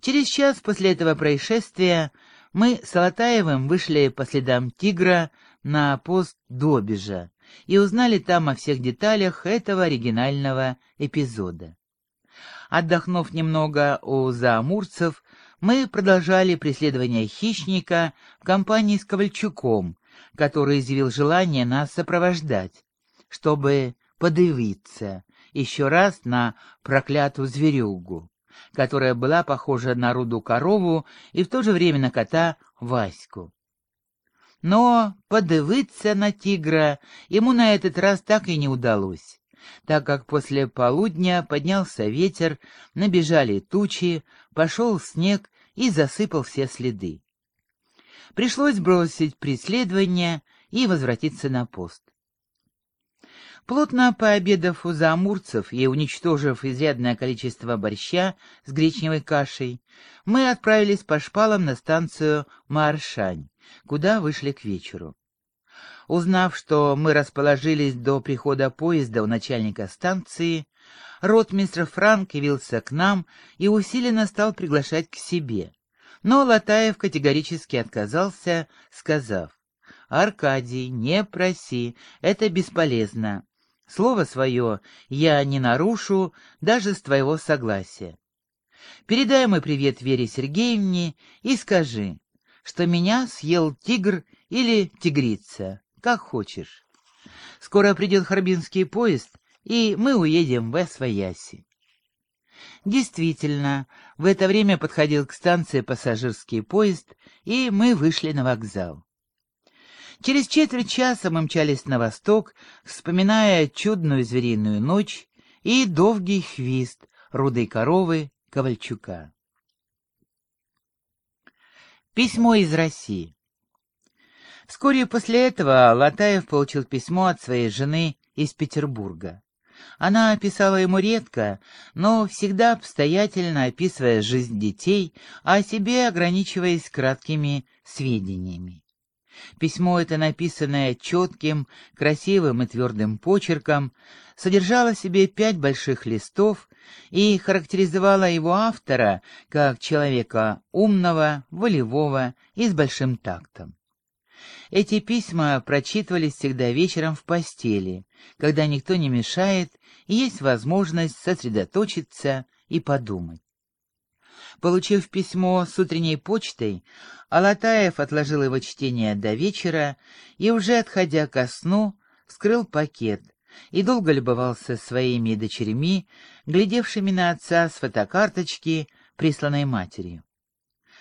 Через час после этого происшествия мы с Алатаевым вышли по следам тигра на пост Добежа и узнали там о всех деталях этого оригинального эпизода. Отдохнув немного у заамурцев, мы продолжали преследование хищника в компании с Ковальчуком, который изъявил желание нас сопровождать, чтобы подивиться еще раз на проклятую зверюгу, которая была похожа на руду корову и в то же время на кота Ваську. Но подивиться на тигра ему на этот раз так и не удалось, так как после полудня поднялся ветер, набежали тучи, пошел снег и засыпал все следы. Пришлось бросить преследование и возвратиться на пост. Плотно пообедав у заамурцев и уничтожив изрядное количество борща с гречневой кашей, мы отправились по шпалам на станцию Маршань, куда вышли к вечеру. Узнав, что мы расположились до прихода поезда у начальника станции, ротмистр Франк явился к нам и усиленно стал приглашать к себе. Но Латаев категорически отказался, сказав, «Аркадий, не проси, это бесполезно. Слово свое я не нарушу даже с твоего согласия. Передай мой привет Вере Сергеевне и скажи, что меня съел тигр или тигрица, как хочешь. Скоро придет Харбинский поезд, и мы уедем в Освояси. Действительно, в это время подходил к станции пассажирский поезд, и мы вышли на вокзал. Через четверть часа мы мчались на восток, вспоминая чудную звериную ночь и долгий хвист рудой коровы Ковальчука. Письмо из России Вскоре после этого Латаев получил письмо от своей жены из Петербурга. Она писала ему редко, но всегда обстоятельно описывая жизнь детей, а о себе ограничиваясь краткими сведениями. Письмо это, написанное четким, красивым и твердым почерком, содержало в себе пять больших листов и характеризовало его автора как человека умного, волевого и с большим тактом. Эти письма прочитывались всегда вечером в постели, когда никто не мешает и есть возможность сосредоточиться и подумать. Получив письмо с утренней почтой, Алатаев отложил его чтение до вечера и, уже отходя ко сну, вскрыл пакет и долго любовался своими дочерьми, глядевшими на отца с фотокарточки, присланной матерью.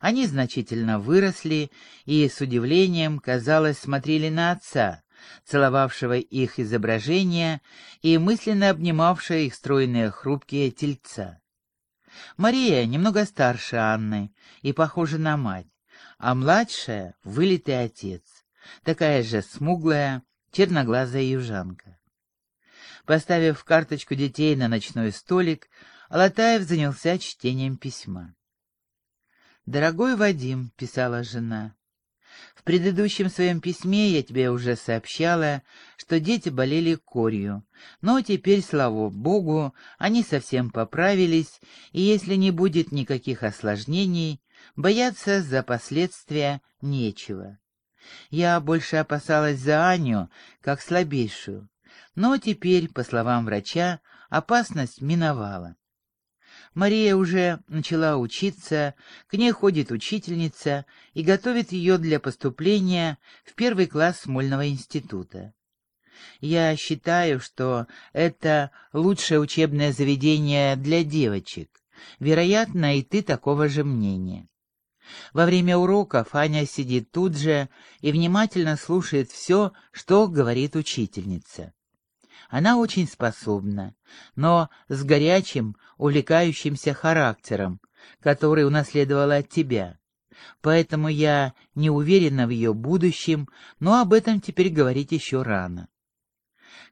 Они значительно выросли и с удивлением, казалось, смотрели на отца, целовавшего их изображения и мысленно обнимавшего их стройные хрупкие тельца. Мария немного старше Анны и похожа на мать, а младшая — вылитый отец, такая же смуглая, черноглазая южанка. Поставив карточку детей на ночной столик, Алатаев занялся чтением письма. «Дорогой Вадим», — писала жена, в предыдущем своем письме я тебе уже сообщала, что дети болели корью, но теперь, слава богу, они совсем поправились, и если не будет никаких осложнений, бояться за последствия нечего. Я больше опасалась за Аню, как слабейшую, но теперь, по словам врача, опасность миновала. Мария уже начала учиться, к ней ходит учительница и готовит ее для поступления в первый класс Смольного института. Я считаю, что это лучшее учебное заведение для девочек. Вероятно, и ты такого же мнения. Во время уроков Аня сидит тут же и внимательно слушает все, что говорит учительница. Она очень способна, но с горячим, увлекающимся характером, который унаследовала от тебя. Поэтому я не уверена в ее будущем, но об этом теперь говорить еще рано.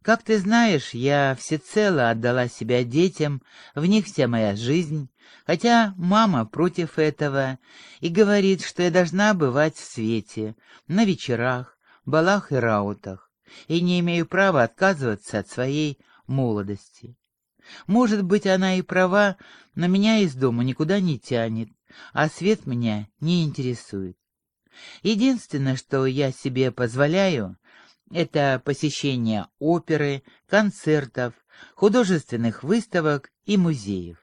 Как ты знаешь, я всецело отдала себя детям, в них вся моя жизнь, хотя мама против этого и говорит, что я должна бывать в свете, на вечерах, балах и раутах и не имею права отказываться от своей молодости. Может быть, она и права, но меня из дома никуда не тянет, а свет меня не интересует. Единственное, что я себе позволяю, это посещение оперы, концертов, художественных выставок и музеев.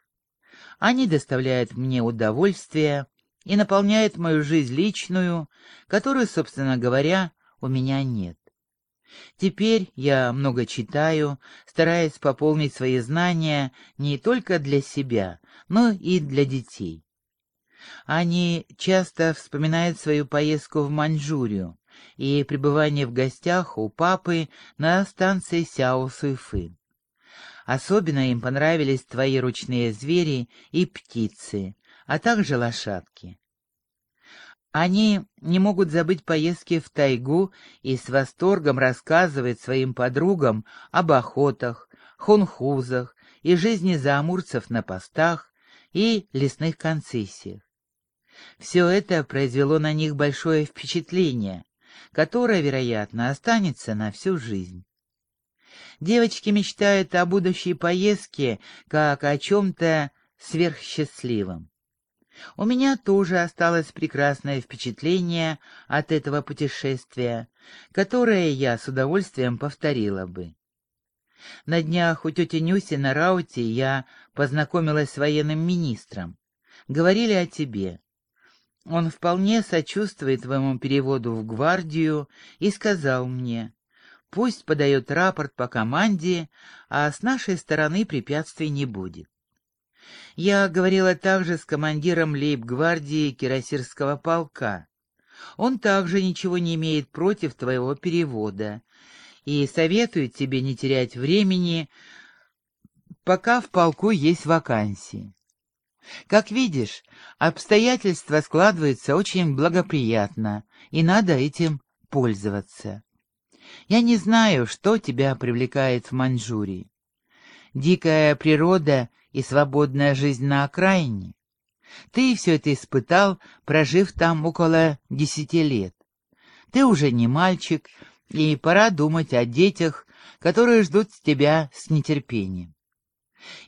Они доставляют мне удовольствие и наполняют мою жизнь личную, которую, собственно говоря, у меня нет. Теперь я много читаю, стараясь пополнить свои знания не только для себя, но и для детей. Они часто вспоминают свою поездку в Маньчжурию и пребывание в гостях у папы на станции Сяо-Суйфы. Особенно им понравились твои ручные звери и птицы, а также лошадки. Они не могут забыть поездки в тайгу и с восторгом рассказывают своим подругам об охотах, хунхузах и жизни заамурцев на постах и лесных концессиях. Все это произвело на них большое впечатление, которое, вероятно, останется на всю жизнь. Девочки мечтают о будущей поездке как о чем-то сверхсчастливом. У меня тоже осталось прекрасное впечатление от этого путешествия, которое я с удовольствием повторила бы. На днях у тети Нюси на рауте я познакомилась с военным министром. Говорили о тебе. Он вполне сочувствует твоему переводу в гвардию и сказал мне, пусть подает рапорт по команде, а с нашей стороны препятствий не будет. Я говорила также с командиром лейб-гвардии Кирасирского полка. Он также ничего не имеет против твоего перевода и советует тебе не терять времени, пока в полку есть вакансии. Как видишь, обстоятельства складываются очень благоприятно, и надо этим пользоваться. Я не знаю, что тебя привлекает в Маньчжурии. Дикая природа и свободная жизнь на окраине. Ты все это испытал, прожив там около десяти лет. Ты уже не мальчик, и пора думать о детях, которые ждут тебя с нетерпением.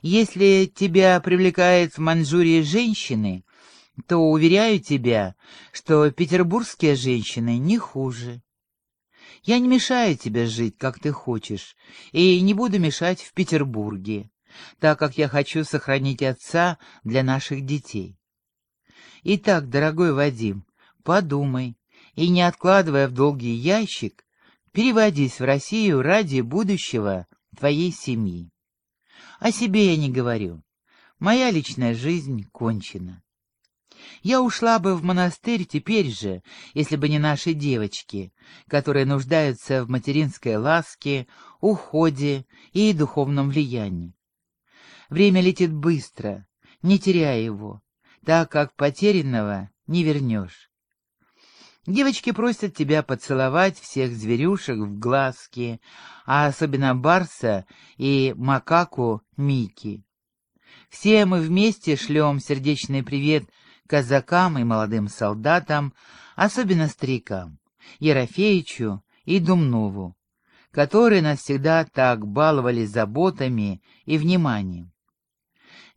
Если тебя привлекают в Манчжурии женщины, то уверяю тебя, что петербургские женщины не хуже. Я не мешаю тебе жить, как ты хочешь, и не буду мешать в Петербурге, так как я хочу сохранить отца для наших детей. Итак, дорогой Вадим, подумай, и не откладывая в долгий ящик, переводись в Россию ради будущего твоей семьи. О себе я не говорю. Моя личная жизнь кончена. Я ушла бы в монастырь теперь же, если бы не наши девочки, которые нуждаются в материнской ласке, уходе и духовном влиянии. Время летит быстро, не теряя его, так как потерянного не вернешь. Девочки просят тебя поцеловать всех зверюшек в глазки, а особенно Барса и макаку Мики. Все мы вместе шлем сердечный привет казакам и молодым солдатам, особенно старикам, Ерофеичу и Думнову, которые нас всегда так баловали заботами и вниманием.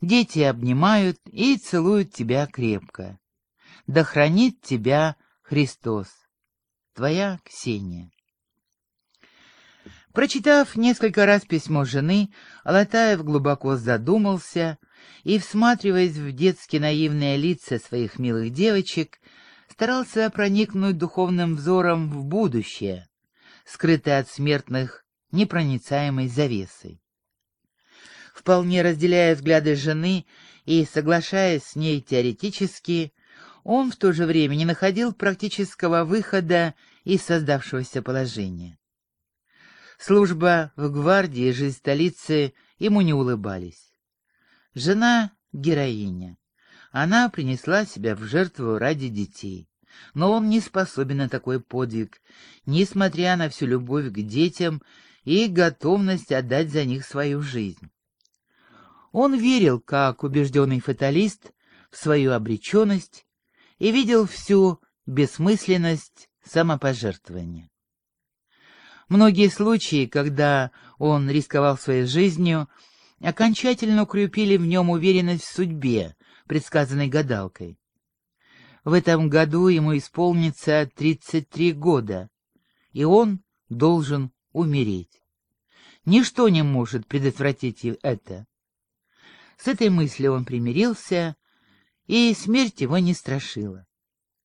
Дети обнимают и целуют тебя крепко. Да хранит тебя Христос. Твоя Ксения. Прочитав несколько раз письмо жены, Алатаев глубоко задумался и, всматриваясь в детски наивные лица своих милых девочек, старался проникнуть духовным взором в будущее, скрытое от смертных непроницаемой завесой. Вполне разделяя взгляды жены и соглашаясь с ней теоретически, он в то же время не находил практического выхода из создавшегося положения. Служба в гвардии жизнь столицы ему не улыбались. Жена — героиня. Она принесла себя в жертву ради детей. Но он не способен на такой подвиг, несмотря на всю любовь к детям и готовность отдать за них свою жизнь. Он верил, как убежденный фаталист, в свою обреченность и видел всю бессмысленность самопожертвования. Многие случаи, когда он рисковал своей жизнью, окончательно укрепили в нем уверенность в судьбе, предсказанной гадалкой. В этом году ему исполнится 33 года, и он должен умереть. Ничто не может предотвратить это. С этой мыслью он примирился, и смерть его не страшила.